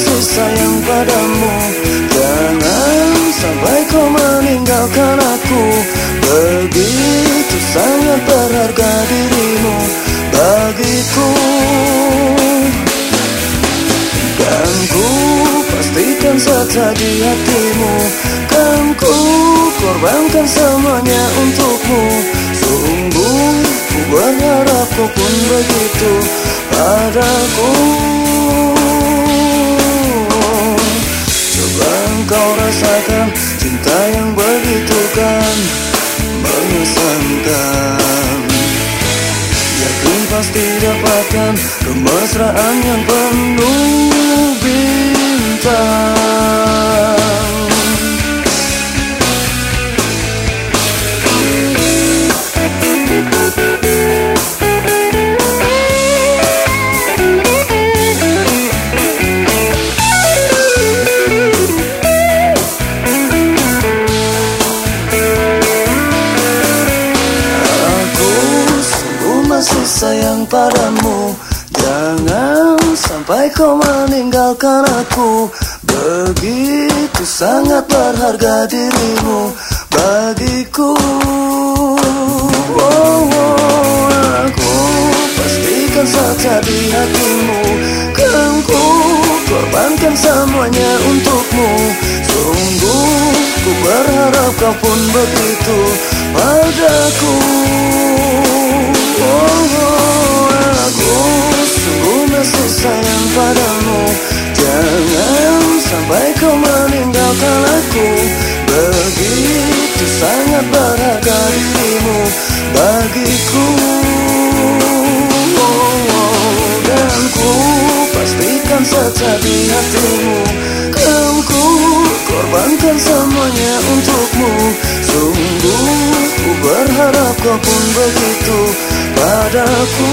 Masih sayang padamu. Jangan sampai kau meninggalkan aku. Begitu sangat berharga dirimu bagiku. Dan ku pastikan saja di hatimu. Kan ku korbankan semuanya untukmu. Sungguh ku berharap kau pun begitu padaku Engkau rasakan cinta yang begitu kan? Mengesankan. Yakin pasti dapatkan kemesraan yang penuh padamu. Jangan sampai kau meninggalkan aku. Begitu sangat berharga dirimu bagiku. Oh, oh, Aku pastikan saja di hatimu. Kan ku korbankan semuanya untukmu. Sungguh ku berharap kau pun begitu padaku sampai kau meninggalkan aku. Begitu sangat berharga dirimu bagiku. Oh, oh, Dan ku pastikan saja di hatimu. Kan ku korbankan semuanya untukmu. Sungguh ku berharap kau pun begitu padaku.